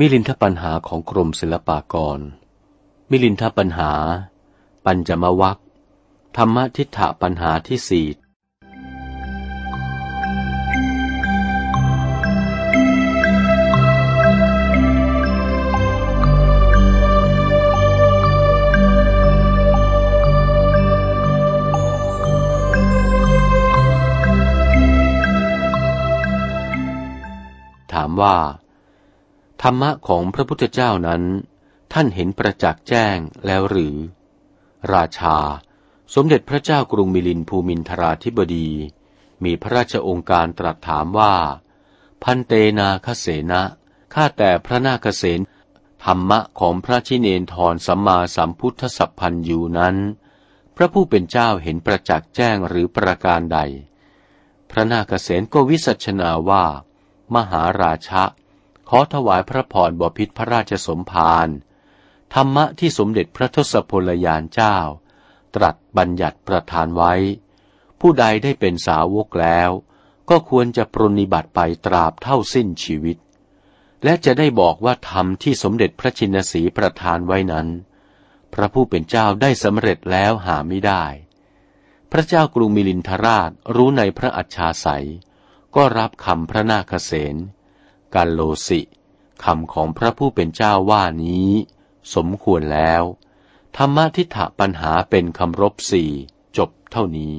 มิลินทปัญหาของกรมศิลปากร มิลินทปัญหา ปัญจมวัคธรรมทิฏฐปัญหาที่สี่ถามว่า ธรรมะของพระพุทธเจ้านั้น ท่านเห็นประจักษ์แจ้งแล้วหรือ ราชา สมเด็จพระเจ้ากรุงมิลินภูมินทราธิบดี มีพระราชองค์การตรัสถามว่า พันเตนาคเสนะข้าแต่พระนาคเสนธรรมะของพระชิเนนทรสัมมาสัมพุทธสัพพันยูนั้น พระผู้เป็นเจ้าเห็นประจักษ์แจ้งหรือประการใด พระนาคเสนก็วิสัชนาว่า มหาราชะ ขอถวายพระพรบพิษพระราชสมภารธรรมะที่สมเด็จพระทศพลยานเจ้า ตรัสบัญญัติประทานไว้ ผู้ใดได้เป็นสาวกแล้ว ก็ควรจะปรนิบัติไปตราบเท่าสิ้นชีวิต และจะได้บอกว่าธรรมที่สมเด็จพระชินสีประทานไว้นั้น พระผู้เป็นเจ้าได้สำเร็จแล้วหาไม่ได้ พระเจ้ากรุงมิลินทราชรู้ในพระอัจฉาสัย ก็รับคำพระนาคเษน กันโลสิคำของพระผู้เป็นเจ้าว่านี้ สมควรแล้ว ธรรมทิฏฐปัญหาเป็นคำรบสี่จบเท่านี้